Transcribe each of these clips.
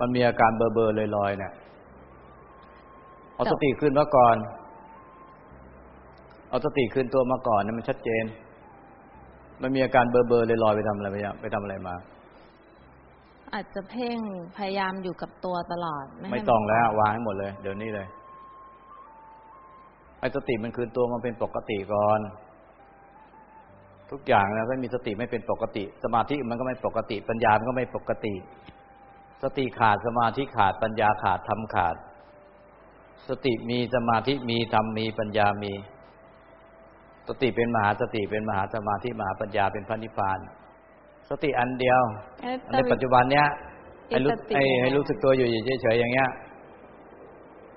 มันมีอาการเบอร์เบอร์ลอยๆเนี่ยเอาสติขึ้นมาก่อน เอาสติขึ้นตัวมาก่อนเนี่ยมันชัดเจน มันมีอาการเบอร์เบอร์ลอยๆไปทำอะไรไปไปทำอะไรมา อาจจะเพ่งพยายามอยู่กับตัวตลอด ไม่ให้ต้องแล้ววางให้หมดเลย เดี๋ยวนี้เลยไอ้สติมันคืนตัวมันเป็นปกติก่อน ทุกอย่างนะถ้ามีสติไม่เป็นปกติ สมาธิมันก็ไม่ปกติ ปัญญามันก็ไม่ปกติ สติขาดสมาธิขาดปัญญาขาดธรรมขาด สติมีสมาธิมีธรรมมีปัญญามี สติเป็นมหาสติเป็นมหาสมาธิมหาปัญญาเป็นพระนิพพาน สติอันเดียวเอ๊ะในปัจจุบันเนี้ยให้รู้สติให้ยังไงให้รู้สึกตัวอยู่เฉยๆอย่างเงี้ย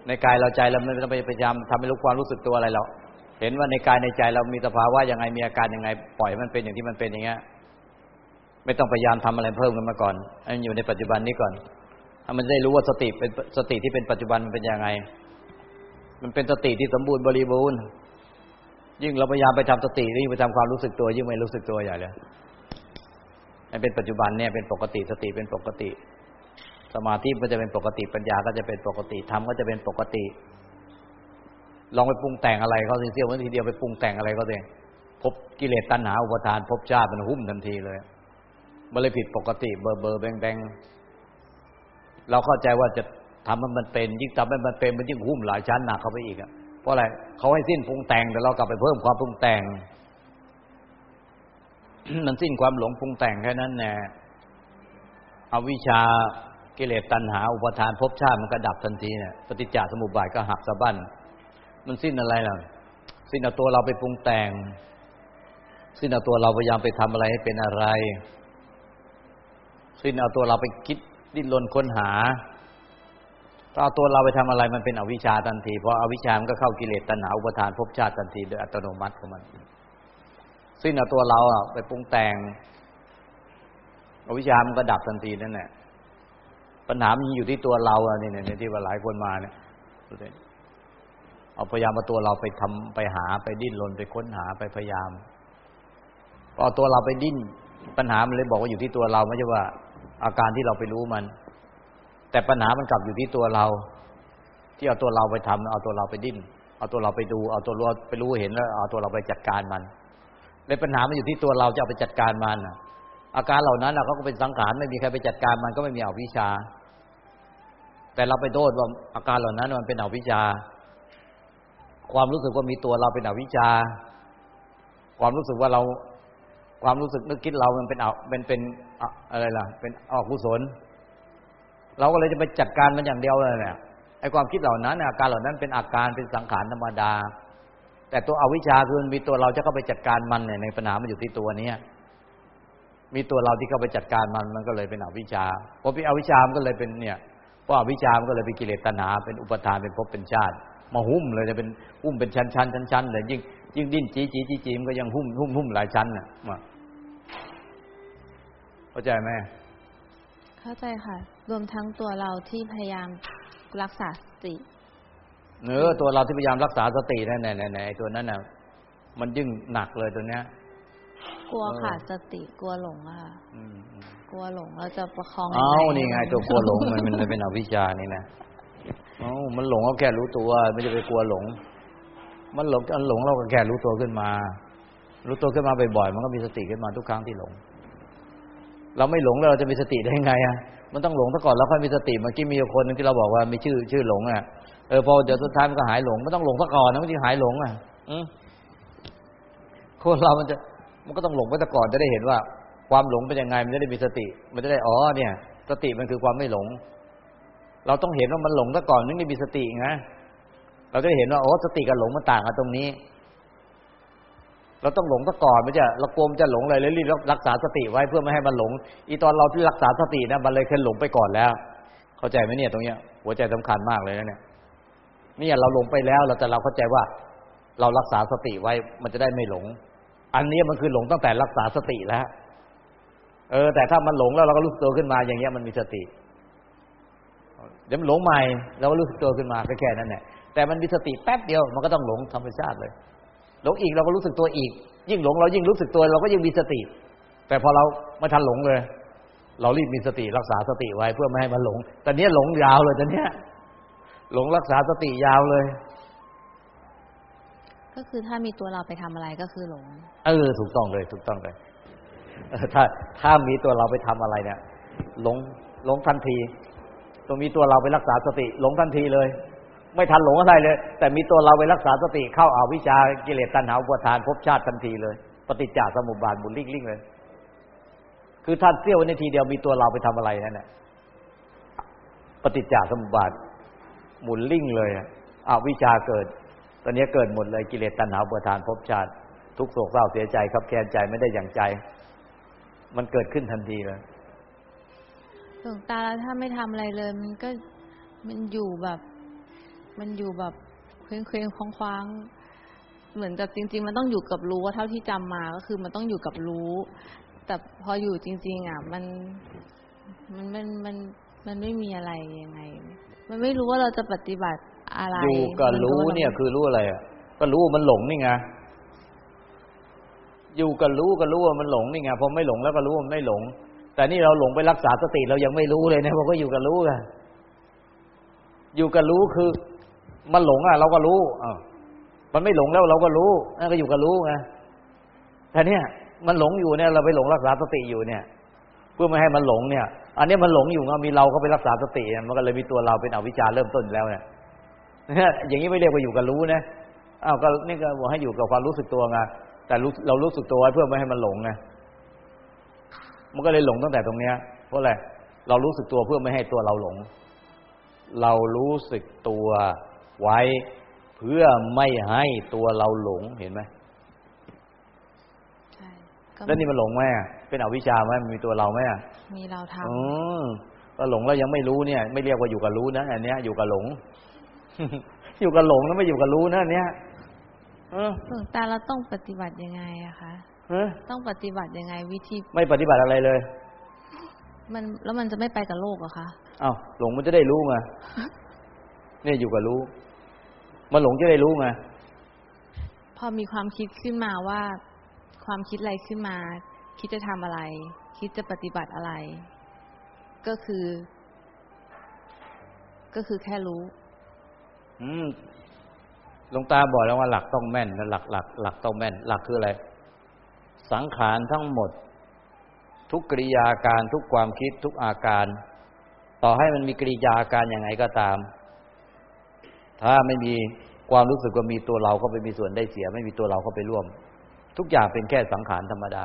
ในกายเราใจเราไม่ต้องไปพยายามทำให้รู้ความรู้สึกตัวอะไรเราเห็นว่าในกายในใจเรามีสภาวะยังไงมีอาการยังไง ปล่อยมันเป็นอย่างที่มันเป็นอย่างเงี้ย ไม่ต้องพยายามทำอะไรเพิ่มกันมาก่อนให้มันอยู่ในปัจจุบันนี้ก่อนให้มันได้รู้ว่าสติเป็นสติที่เป็นปัจจุบันมันเป็นยังไง มันเป็นสติที่สมบูรณ์บริบูรณ์ ยิ่งเราพยายามไปทำสติยิ่งไปทำความรู้สึกตัว ยิ่งไม่รู้สึกตัวใหญ่เลยให้เป็นปัจจุบันเนี่ยเป็นปกติสติเป็นปกติ สมาธิก็จะเป็นปกติปัญญาก็จะเป็นปกติธรรมก็จะเป็นปกติ ลองไปปรุงแต่งอะไรเขาสิเสี้ยวนาทีเดียวไปปรุงแต่งอะไรก็เองพบกิเลสตัณหาอุปทานพบชาติมันหุ้มทันทีเลย มันเลยผิดปกติเบอร์เบอร์แบงแบงเราเข้าใจว่าจะทำให้มันเป็น ยิ่งทำให้มันเป็นมันยิ่งหุ้มหลายชั้นหนักเข้าไปอีกอะเพราะอะไรเขาให้สิ้นปรุงแต่งแต่เรากลับไปเพิ่มความปรุงแต่ง มันสิ้นความหลงปรุงแต่งแค่นั้นแน่อวิชากิเลสตัณหา อุปทานภพชาติมันก็ดับทันทีเนี่ยปฏิจจสมุปบาทก็หักสะบั้นมันสิ้นอะไรล่ะ สิ้นเอาตัวเราไปปรุงแต่ง สิ้นเอาตัวเราพยายามไปทำอะไรให้เป็นอะไร สิ้นเอาตัวเราไปคิดดิ้นรนค้นหาถ้าเอาตัวเราไปทำอะไรมันเป็นอวิชชาทันที เพราะอวิชชามันก็เข้ากิเลสตัณหาอุปทานภพชาติทันทีโดยอัตโนมัติของมันสิ้นเอาตัวเราไปปรุงแต่งอวิชชามันก็ดับทันทีนั่นแหละปัญหามันอยู่ที่ตัวเราอะนี่เนี่ยที่ว่าหลายคนมาเนี่ยเอาพยายามมาตัวเราไปทำไปหาไปดิ้นรนไปค้นหาไปพยายามพอตัวเราไปดิ้นปัญหามันเลยบอกว่าอยู่ที่ตัวเราไม่ใช่ว่า อาการที่เราไปรู้มัน แต่ปัญหามันกลับอยู่ที่ตัวเรา ที่เอาตัวเราไปทำเอาตัวเราไปดิ้นเอาตัวเราไปดู เอาตัวเราไปรู้เห็นแล้ว เอาตัวเราไปจัดการมันเลยปัญหามันอยู่ที่ตัวเราจะเอาไปจัดการมันอาการเหล่านั้นนะเขาก็เป็นสังขารไม่มีใครไปจัดการมันก็ไม่มีอวิชชา แต่เราไปโทษว่าอาการเหล่านั้นมันเป็นอวิชชา ความรู้สึกว่ามีตัวเราเป็นอวิชชา ความรู้สึกว่าเรา ความรู้สึกนึกคิดเรามันเป็นเอาเป็นเป็นอะไรล่ะ เป็นออกุศล เราก็เลยจะไปจัดการมันอย่างเดียวเลยเนี่ยไอ้ความคิดเหล่านั้นอาการเหล่านั้นเป็นอาการเป็นสังขารธรรมดา แต่ตัวอวิชชาคือมันมีตัวเราจะเข้าไปจัดการมันเนี่ยในปัญหามันอยู่ที่ตัวเนี้ยมีตัวเราที่เข้าไปจัดการมันมันก็เลยเป็นอวิชชาพอเป็นอวิชชามันก็เลยเป็นเนี่ยเพราะอวิชชามันก็เลยเป็นกิเลสตัณหาเป็นอุปทานเป็นภพเป็นชาติ มาหุ้มเลยจะเป็นหุ้มเป็นชั้นชั้นชั้นชั้นเลยยิ่งยิ่งดิ้นจีจีจีจีมันก็ยังหุ้มหุ้มหุ้มหลายชั้นน่ะ เข้าใจไหมเข้าใจค่ะ รวมทั้งตัวเราที่พยายามรักษาสติเนื้อตัวเราที่พยายามรักษาสตินั่นแน่แน่ตัวนั้นน่ะ มันยิ่งหนักเลยตัวเนี้ย กลัวเออขาดสติกลัวหลงอะค่ะอืมอืมกลัวหลงเราจะประคองเอ้ายันี่ไง ตัวกลัวหลงมันมันเป็นอวิชชานี่นะเอ้ามันหลงก็แค่รู้ตัวไม่จะไปกลัวหลง มันหลงอันหลงเราก็แค่รู้ตัวขึ้นมา รู้ตัวขึ้นมาบ่อยๆมันก็มีสติขึ้นมาทุกครั้งที่หลง เราไม่หลงแล้วเราจะมีสติได้ยังไงอะมันต้องหลงซะก่อนแล้วค่อยมีสติเมื่อกี้มีคนนึงที่เราบอกว่ามีชื่อชื่อหลงอะเออพอเดี๋ยวสุดท้ายมันก็หายหลงมันต้องหลงซะก่อนนะมันถึงหายหลงอะอืคนเรามันจะมันก็ต้องหลงไปซะก่อนจะได้เห็นว่า ความหลงเป็นยังไง มันจะได้มีสติ มันจะได้อ๋อเนี่ย สติมันคือความไม่หลง เราต้องเห็นว่ามันหลงซะก่อนนึงได้มีสติไงเราจะเห็นว่าโอ้สติกับหลงมันต่างกันตรงนี้ เราต้องหลงซะก่อนไม่ใช่เรากลัวมันจะหลงเลยเลยรีบรักษาสติไว้เพื่อไม่ให้มันหลง อีตอนเราที่รักษาสตินะมันเลยเคยหลงไปก่อนแล้ว เข้าใจไหมเนี่ยตรงเนี้ย หัวใจสำคัญมากเลยนะเนี่ยนี่เราหลงไปแล้วเราแต่เราเข้าใจว่า เรารักษาสติไว้มันจะได้ไม่หลง อันนี้มันคือหลงตั้งแต่รักษาสติแล้วเออ แต่ถ้ามันหลงแล้วเราก็รู้สึกตัวขึ้นมาอย่างเงี้ยมันมีสติเดี๋ยวมันหลงใหม่เราก็รู้สึกตัวขึ้นมาแค่นั้นแหละแต่มันมีสติแป๊บเดียวมันก็ต้องหลงธรรมชาติเลย หลงอีกเราก็รู้สึกตัวอีก ยิ่งหลงเรายิ่งรู้สึกตัวเราก็ยิ่งมีสติ แต่พอเราไม่ทันหลงเลย เรารีบมีสติรักษาสติไว้เพื่อไม่ให้มันหลงแต่เนี้ยหลงยาวเลยตอนเนี้ยหลงรักษาสติยาวเลย ก็คือถ้ามีตัวเราไปทำอะไรก็คือหลง เออ ถูกต้องเลย ถูกต้องเลยเออถ้าถ้ามีตัวเราไปทำอะไรเนี่ย หลงหลงทันทีต้องมีตัวเราไปรักษาสติ หลงทันทีเลย ไม่ทันหลงอะไรเลย แต่มีตัวเราไปรักษาสติเข้าอาวิชากิเลสตัณหาอุปทานภพชาติทันทีเลย ปฏิจจสมุปบาทบุญลิ่งลิ่งเลย คือท่านเสี้ยวในทีเดียวมีตัวเราไปทำอะไรนั่นแหละปฏิจจสมุปบาทหมุนลิ่งเลยอะอวิชชาเกิด ตอนนี้เกิดหมดเลยกิเลสตัณหาอุปทานภพชาติ ทุกโศกเศร้าเสียใจครับแค้นใจไม่ได้อย่างใจ มันเกิดขึ้นทันทีเลยหลวงตาแล้วถ้าไม่ทำอะไรเลย มันก็มันอยู่แบบ มันอยู่แบบเคว้งเคว้งคว้างคว้างเหมือนกับจริง ๆ มันต้องอยู่กับรู้ว่าเท่าที่จำมาก็คือมันต้องอยู่กับรู้ แต่พออยู่จริง ๆ อะ มันมันมันมันมันไม่มีอะไรยังไง มันไม่รู้ว่าเราจะปฏิบัติอะไรอยู่กับรู้เนี่ยคือรู้อะไรอะก็รู้ว่ามันหลงนี่ไงอยู่กับรู้ก็รู้ว่ามันหลงนี่ไงพอไม่หลงแล้วก็รู้ว่ามันไม่หลง แต่นี่เราหลงไปรักษาสติเรายังไม่รู้เลยนะเพราะก็อยู่กับรู้กันอยู่กับรู้คือ มันหลงอะ เราก็รู้อ่ามันไม่หลงแล้วเราก็รู้นั่นก็อยู่กับรู้ไงแต่เนี่ย มันหลงอยู่เนี่ย เราไปหลงรักษาสติอยู่เนี่ย เพื่อไม่ให้มันหลงเนี่ย อันนี้มันหลงอยู่ไงมีเราก็ไปรักษาสติมันก็เลยมีตัวเราเป็นอวิชชาเริ่มต้นแล้วเนี่ยอย่างนี้ไม่เรียกว่าอยู่กับรู้นะอ้าวก็นี่ก็บอกให้อยู่กับความรู้สึกตัวไงแต่เรารู้สึกตัวไว้เพื่อไม่ให้มันหลงไงมันก็เลยหลงตั้งแต่ตรงเนี้ย เพราะอะไรเรารู้สึกตัวเพื่อไม่ให้ตัวเราหลง เรารู้สึกตัว ไว้เพื่อไม่ให้ตัวเราหลงเห็นไหมใช่ก็แล้วนี่มันหลงไหมอะเป็นอวิชชาไหมมันมีตัวเราไหมอะมีเราทำอืมก็หลงแล้วยังไม่รู้เนี่ย ไม่เรียกว่าอยู่กับรู้นะอันเนี้ยอยู่กับหลง อยู่กับหลงแล้วไม่อยู่กับรู้นะอันเนี้ยเออหลวงตาเราต้องปฏิบัติยังไงอะคะเออต้องปฏิบัติยังไงวิธี ไม่ปฏิบัติอะไรเลย มันแล้วมันจะไม่ไปกับโลกเหรอคะอ้าวหลงมันจะได้รู้ไง เนี่ยอยู่กับรู้ มันหลงจะได้รู้ไงพอมีความคิดขึ้นมาว่า ความคิดอะไรขึ้นมา คิดจะทำอะไร คิดจะปฏิบัติอะไร ก็คือ ก็คือแค่รู้ อืมหลวงตาบอกแล้วว่าหลักต้องแม่นนะหลักหลักหลักต้องแม่น หลักคืออะไร สังขารทั้งหมด ทุกกริยาการทุกความคิดทุกอาการ ต่อให้มันมีกริยาอาการยังไงก็ตาม ถ้าไม่มีความรู้สึกว่ามีตัวเราเข้าไปมีส่วนได้เสีย ไม่มีตัวเราเข้าไปร่วม ทุกอย่างเป็นแค่สังขารธรรมดา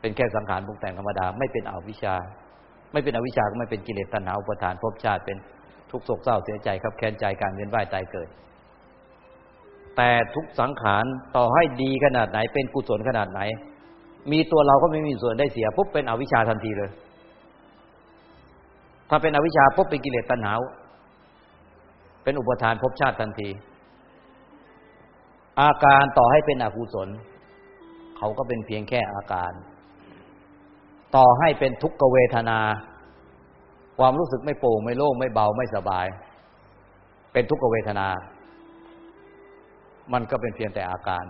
เป็นแค่สังขารปรุงแต่งธรรมดา ไม่เป็นอวิชชา ไม่เป็นอวิชชาก็ไม่เป็นกิเลสตัณหาอุปทานภพชาติเป็นทุกข์โศกเศร้าเสียใจครับแค้นใจการเวียนว่ายตายเกิด แต่ทุกสังขารต่อให้ดีขนาดไหน เป็นกุศลขนาดไหน มีตัวเราก็ไม่มีส่วนได้เสียปุ๊บเป็นอวิชชาทันทีเลย ถ้าเป็นอวิชชาปุ๊บเป็นกิเลสตัณหา เป็นอุปทานภพชาติทันที อาการต่อให้เป็นอกุศล เขาก็เป็นเพียงแค่อาการ ต่อให้เป็นทุกขเวทนา ความรู้สึกไม่โปร่งไม่โล่งไม่เบาไม่สบาย เป็นทุกขเวทนา มันก็เป็นเพียงแต่อาการ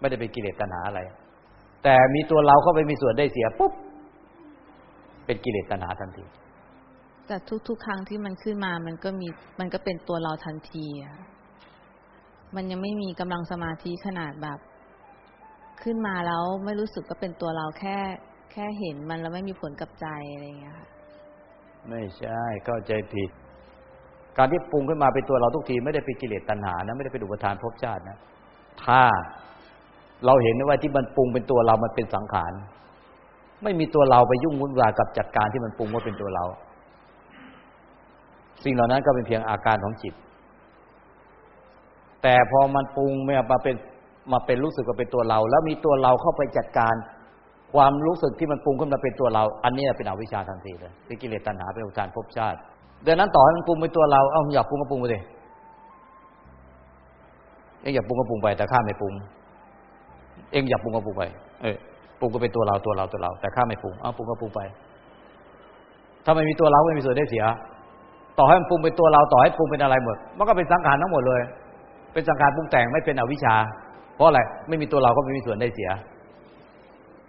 ไม่ได้เป็นกิเลสตัณหาอะไร แต่มีตัวเราเข้าไปมีส่วนได้เสียปุ๊บเป็นกิเลสตัณหาทันที แต่ทุกๆ ครั้งที่มันขึ้นมา มันก็มี มันก็เป็นตัวเราทันทีอะมันยังไม่มีกำลังสมาธิขนาดแบบ ขึ้นมาแล้วไม่รู้สึกก็เป็นตัวเราแค่ แค่เห็นมันแล้วไม่มีผลกับใจอะไรอย่างเงี้ยค่ะไม่ใช่เข้าใจผิด การที่ปรุงขึ้นมาเป็นตัวเราทุกทีไม่ได้เป็นกิเลสตัณหานะไม่ได้เป็นอุปทานภพชาตินะถ้าเราเห็นว่าที่มันปรุงเป็นตัวเรามันเป็นสังขาร ไม่มีตัวเราไปยุ่งวุ่นวายกับจัดการที่มันปรุงว่าเป็นตัวเรา สิ่งเหล่านั้นก็เป็นเพียงอาการของจิต แต่พอมันปรุงมาเป็นมาเป็นรู้สึกว่าเป็นตัวเรา แล้วมีตัวเราเข้าไปจัดการความรู้สึกที่มันปรุงขึ้นมาเป็นตัวเรา อันนี้เป็นอวิชชาทันทีเลยเป็นกิเลสตัณหาเป็นอุปทานภพชาติดังนั้นต่อให้มันปรุงเป็นตัวเราเอ้าอยากปรุงก็ปรุงไปเลยเองอยากปรุงก็ปรุงไป แต่ข้าไม่ปรุง เองอยากปรุงก็ปรุงไป เออปรุงก็เป็นตัวเราตัวเราตัวเรา แต่ข้าไม่ปรุงเอ้าปรุงก็ปรุงไป ถ้าไม่มีตัวเราไม่มีส่วนได้เสีย ต่อให้มันปรุงเป็นตัวเราต่อให้ปรุงเป็นอะไรหมด มันก็เป็นสังขารทั้งหมดเลย เป็นสังขารปรุงแต่งไม่เป็นอวิชชา เพราะอะไรไม่มีตัวเราก็ไม่มีส่วนได้เสีย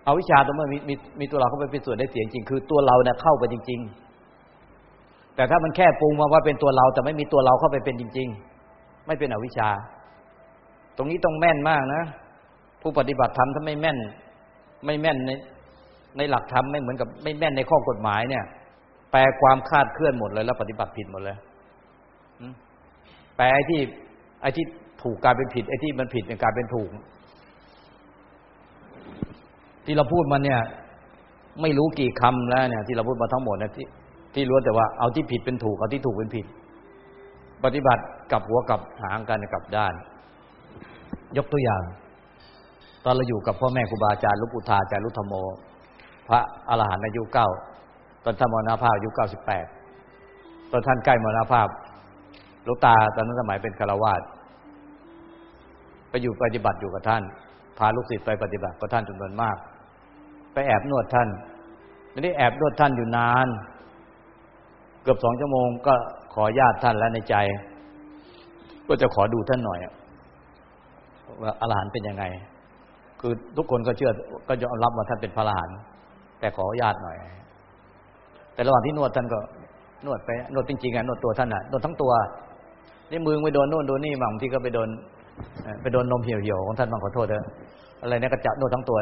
อวิชาตัวเมื่อมีมีมีตัวเราเข้าไปเป็นส่วนได้เสียจริงคือตัวเราเนี่ยเข้าไปจริง ๆ แต่ถ้ามันแค่ปรุงมาว่าเป็นตัวเรา แต่ไม่มีตัวเราเข้าไปเป็นจริง ๆ ไม่เป็นอวิชชา ตรงนี้ต้องแม่นมากนะผู้ปฏิบัติธรรมถ้าไม่แม่น ไม่แม่นในในหลักธรรมไม่เหมือนกับไม่แม่นในข้อกฎหมายเนี่ย แปลความคาดเคลื่อนหมดเลยแล้วปฏิบัติผิดหมดเลยแปลไอ้ที่ไอ้ที่ถูกกลายเป็นผิดไอ้ที่มันผิดเป็นกลายเป็นถูก ที่เราพูดมาเนี่ย ไม่รู้กี่คำแล้วเนี่ย ที่เราพูดมาทั้งหมดเนี่ยที่ที่รู้แต่ว่าเอาที่ผิดเป็นถูกเอาที่ถูกเป็นผิด ปฏิบัติกับหัวกับหางกันกับด้าน ยกตัวอย่าง ตอนเราอยู่กับพ่อแม่ครูบาอาจารย์ลุปุธาอาจารย์ลุธโม พระอรหันต์อายุเก้า ตอนท่านมรณภาพอายุเก้าสิบแปดตอนท่านใกล้มรณภาพลูกตาตอนนั้นสมัยเป็นคารวาสไปอยู่ปฏิบัติอยู่กับท่าน พาลูกศิษย์ไปปฏิบัติกับท่านจำนวนมาก ไปแอบนวดท่านไม่ได้แอบนวดท่านอยู่นาน เกือบสองชั่วโมงก็ขอญาติท่านแล้วในใจ ก็จะขอดูท่านหน่อยว่าอรหันต์เป็นยังไง คือทุกคนก็เชื่อก็ยอมรับว่าท่านเป็นพระอรหันต์แต่ขอญาติหน่อย แต่ระหว่างที่นวดท่านก็นวดไปนวดจริงๆอะนวดตัวท่านอะนวดทั้งตัวนี่มือไปโดนโน่นโดนนี่บางที่ก็ไปโดนไปโดนนมเหี่ยวๆของท่านบางขอโทษเถอะอะไรเนี่ยก็จะนวดทั้งตัว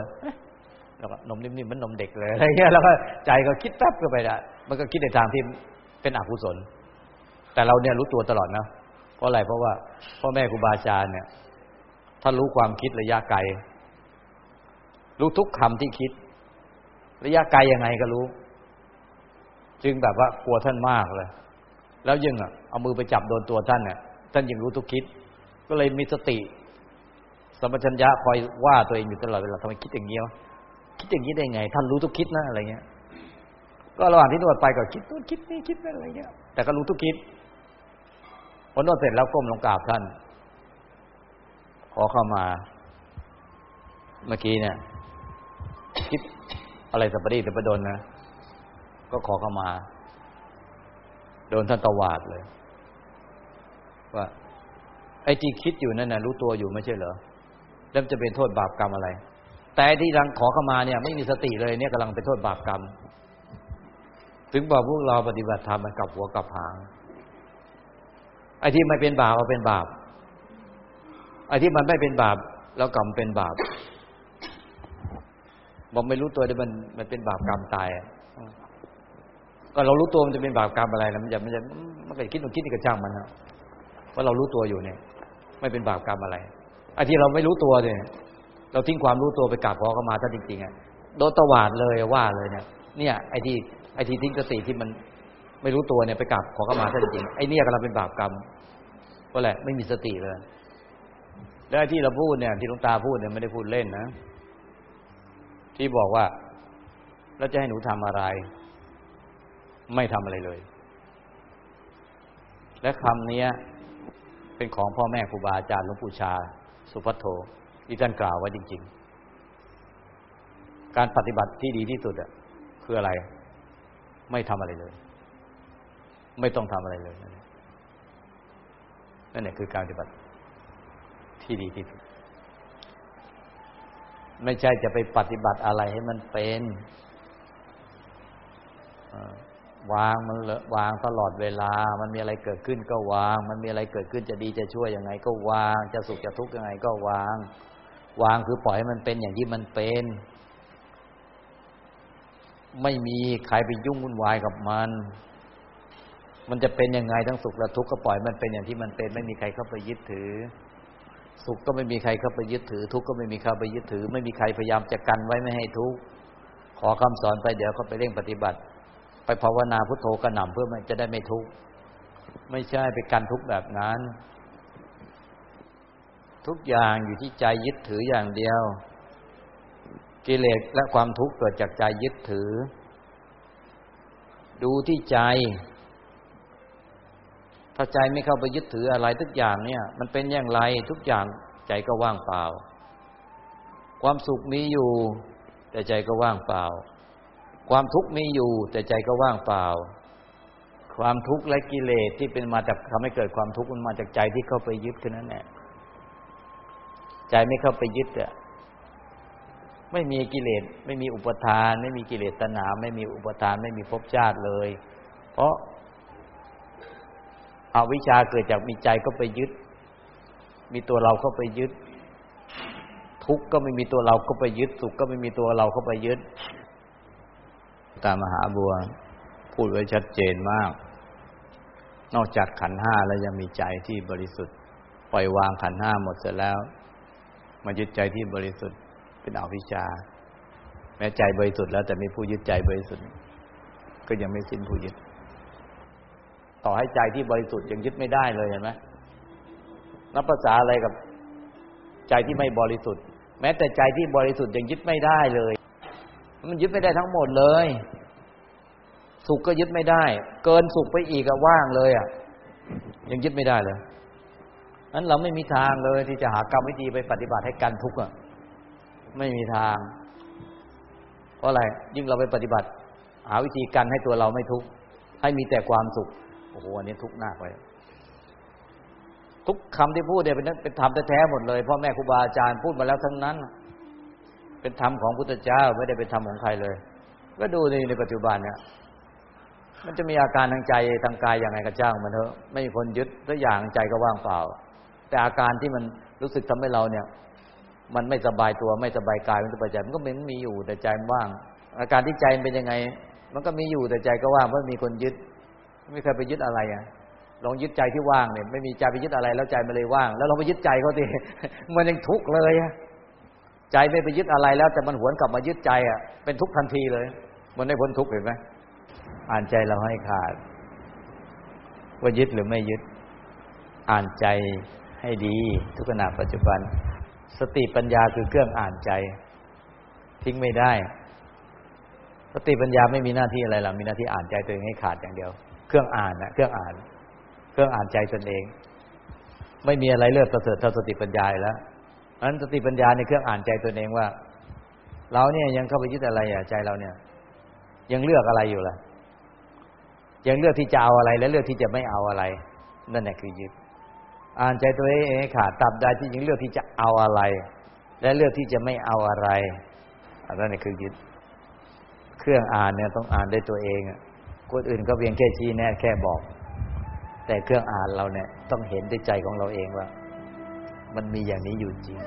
แล้วก็นมนิ่มๆมันนมเด็กเลยอะไรเงี้ยแล้วก็ใจก็คิดแป๊บก็ไปได้มันก็คิดในทางที่เป็นอกุศล แต่เราเนี่ยรู้ตัวตลอดนะเพราะอะไรเพราะว่าพ่อแม่ครูบาอาจารย์เนี่ยท่านรู้ความคิดระยะไกล รู้ทุกคำที่คิด ระยะไกลยังไงก็รู้ จึงแบบว่ากลัวท่านมากเลย แล้วยังอะเอามือไปจับโดนตัวท่านเนี่ยท่านยังรู้ทุกคิด ก็เลยมีสติสัมปชัญญะคอยว่าตัวเองอยู่ตลอดเวลาทำไมคิดอย่างเงี้ยคิดอย่างนี้ได้ไง ท่านรู้ทุกคิดนะอะไรเงี้ย ก็ระหว่างที่นวดไปก็คิดนู่นคิดนี่คิดนั่นอะไรเงี้ย แต่ก็รู้ทุกคิดพอนวดเสร็จแล้วก้มลงกราบท่าน ขอเข้ามา เมื่อกี้เนี่ย คิดอะไรสัปดีสัปดนนะ ก็ขอเข้ามา โดนท่านตวาดเลย ว่า ไอ้ที่คิดอยู่นั่นนะรู้ตัวอยู่ไม่ใช่เหรอแล้วจะเป็นโทษบาปกรรมอะไร แต่ที่รังขอเข้ามาเนี่ย ไม่มีสติเลยเนี่ยกำลังเป็นโทษบาปกรรม ถึงบอกพวกเราปฏิบัติธรรมมันกลับหัวกลับหางไอ้ที่ไม่เป็นบาปเอาเป็นบาปไอ้ที่มันไม่เป็นบาปแล้วกรรมเป็นบาปบอกไม่รู้ตัวเดี๋ยวมันมันเป็นบาปกรรมตาย ก็เรารู้ตัวมันจะเป็นบาปกรรมอะไรนะมันจะมันจะมันก็คิดมันคิดนี่กระช่างมันนะว่าเรารู้ตัวอยู่เนี่ย ไม่เป็นบาปกรรมอะไรไอ้ที่เราไม่รู้ตัวเนี่ย เราทิ้งความรู้ตัวไปกราบขอเข้ามาถ้าจริงๆอะโดนตวาดเลยว่าเลยเนี่ย เนี่ย ไอ้ที่ไอ้ที่ทิ้งสติที่มันไม่รู้ตัวเนี่ยไปกราบขอเข้ามาถ้าจริงๆไอ้เนี่ยกำลังเป็นบาปกรรมก็แหละไม่มีสติเลย แล้วไอ้ที่เราพูดเนี่ย ที่หลวงตาพูดเนี่ยไม่ได้พูดเล่นนะ ที่บอกว่า แล้วจะให้หนูทำอะไร ไม่ทำอะไรเลย และคำนี้เป็นของพ่อแม่ครูบาอาจารย์หลวงปู่ชา สุภัทโธที่ท่านกล่าวไว้จริง ๆ การปฏิบัติที่ดีที่สุดอะคืออะไร ไม่ทำอะไรเลย ไม่ต้องทำอะไรเลยนั่นแหละคือการปฏิบัติที่ดีที่สุด ไม่ใช่จะไปปฏิบัติอะไรให้มันเป็น วางมันเลวางตลอดเวลา มันมีอะไรเกิดขึ้นก็วาง มันมีอะไรเกิดขึ้นจะดีจะช่วยยังไง ก็วาง จะสุขจะทุกข์ยังไงก็วาง วางคือปล่อยให้มันเป็นอย่างที่มันเป็น ไม่มีใครไปยุ่งวุ่นวายกับมัน มันจะเป็นยังไงทั้งสุขและทุกข์ก็ปล่อยมันเป็นอย่างที่มันเป็น ไม่มีใครเข้าไปยึดถือ สุขก็ไม่มีใครเข้าไปยึดถือ ทุกข์ก็ไม่มีใครไปยึดถือ ไม่มีใครพยายามจะกันไว้ไม่ให้ทุกข์ขอคำสอนไปเดี๋ยวเขาไปเร่งปฏิบัติ ไปภาวนาพุทโธกระหน่ำเพื่อมันจะได้ไม่ทุกข์ไม่ใช่ไปกันทุกข์แบบนั้น ทุกอย่างอยู่ที่ใจยึดถืออย่างเดียว กิเลสและความทุกข์เกิดจากใจยึดถือ ดูที่ใจถ้าใจไม่เข้าไปยึดถืออะไรทุกอย่างเนี่ย มันเป็นอย่างไรทุกอย่างใจก็ว่างเปล่า ความสุขมีอยู่ แต่ใจก็ว่างเปล่า ความทุกข์มีอยู่ แต่ใจก็ว่างเปล่า ความทุกข์และกิเลสที่เป็นมาจากทำให้เกิดความทุกข์มันมาจากใจที่เข้าไปยึดแค่นั้นแหละใจไม่เข้าไปยึดอะไม่มีกิเลสไม่มีอุปทาน ไม่มีกิเลสตัณหาไม่มีอุปทาน ไม่มีภพชาติเลย เพราะอาวิชาเกิดจากมีใจก็ไปยึด มีตัวเราก็ไปยึด ทุกข์ก็ไม่มีตัวเราก็ไปยึด สุขก็ไม่มีตัวเราก็ไปยึด ตามหาบัว พูดไว้ชัดเจนมาก นอกจากขันห้าแล้วยังมีใจที่บริสุทธิ์ ปล่อยวางขันห้าหมดเสร็จแล้ว มายึดใจที่บริสุทธิ์เป็นอวิชชา แม้ใจบริสุทธิ์แล้วแต่มีผู้ยึดใจบริสุทธิ์ ก็ยังไม่สิ้นผู้ยึด ต่อให้ใจที่บริสุทธิ์ยังยึดไม่ได้เลยเห็นไหมนับภาษาอะไรกับใจที่ไม่บริสุทธิ์ แม้แต่ใจที่บริสุทธิ์ยังยึดไม่ได้เลย มันยึดไม่ได้ทั้งหมดเลย สุขก็ยึดไม่ได้ เกินสุขไปอีกอะว่างเลยอะยังยึดไม่ได้เลยนั้นเราไม่มีทางเลยที่จะหากรรมวิธีไปปฏิบัติให้กันทุกข์อะไม่มีทาง เพราะอะไร ยิ่งเราไปปฏิบัติ หาวิธีกันให้ตัวเราไม่ทุกข์ให้มีแต่ความสุขโอ้โหอันนี้ทุกข์หนักเลยทุกคำที่พูดเนี่ยเป็นเป็นธรรมแท้ๆหมดเลยพ่อแม่ครูบาอาจารย์พูดมาแล้วทั้งนั้น เป็นธรรมของพุทธเจ้าไม่ได้เป็นธรรมของใครเลย ก็ดูในในปัจจุบันเนี่ยมันจะมีอาการทางใจทางกายอย่างไรก็จ้างมันเถอะไม่มีคนยึดสักอย่างใจก็ว่างเปล่า แต่อาการที่มันรู้สึกทำให้เราเนี่ย มันไม่สบายตัวไม่สบายกายไม่สบายใจมันก็เป็นมีอยู่แต่ใจมันว่าง อาการที่ใจมันเป็นยังไง มันก็มีอยู่แต่ใจก็ว่างเพราะมีคนยึด ไม่เคยไปยึดอะไรอะลองยึดใจที่ว่างเนี่ยไม่มีใจไปยึดอะไรแล้วใจมันเลยว่าง แล้วเราไปยึดใจเขาดิมันยังทุกข์เลยอะ ใจไม่ไปยึดอะไรแล้วแต่มันหวนกลับมายึดใจอะเป็นทุกข์ทันทีเลย มันได้พ้นทุกข์เห็นไหมอ่านใจเราให้ขาด ว่ายึดหรือไม่ยึด อ่านใจให้ดี ทุกขณะปัจจุบัน สติปัญญาคือเครื่องอ่านใจ ทิ้งไม่ได้ สติปัญญาไม่มีหน้าที่อะไรหรอกมีหน้าที่อ่านใจตัวเองให้ขาดอย่างเดียว เครื่องอ่านนะเครื่องอ่าน เครื่องอ่านใจตนเอง ไม่มีอะไรเลือกประเสริฐเท่าสติปัญญาแล้ว นั้นสติปัญญาในเครื่องอ่านใจตนเองว่า เราเนี่ยยังเข้าไปยึดอะไรอะใจเราเนี่ย ยังเลือกอะไรอยู่ล่ะ ยังเลือกที่จะเอาอะไร และเลือกที่จะไม่เอาอะไร นั่นแหละคือยึดอ่านใจตัวเองขาดตับใดที่ยังเลือกที่จะเอาอะไร และเลือกที่จะไม่เอาอะไรอันนั้นคือยึด เครื่องอ่านเนี่ยต้องอ่านด้วยตัวเองคนอื่นก็เพียงแค่ชี้แนะแค่บอก แต่เครื่องอ่านเราเนี่ย ต้องเห็นด้วยใจของเราเองว่า มันมีอย่างนี้อยู่จริง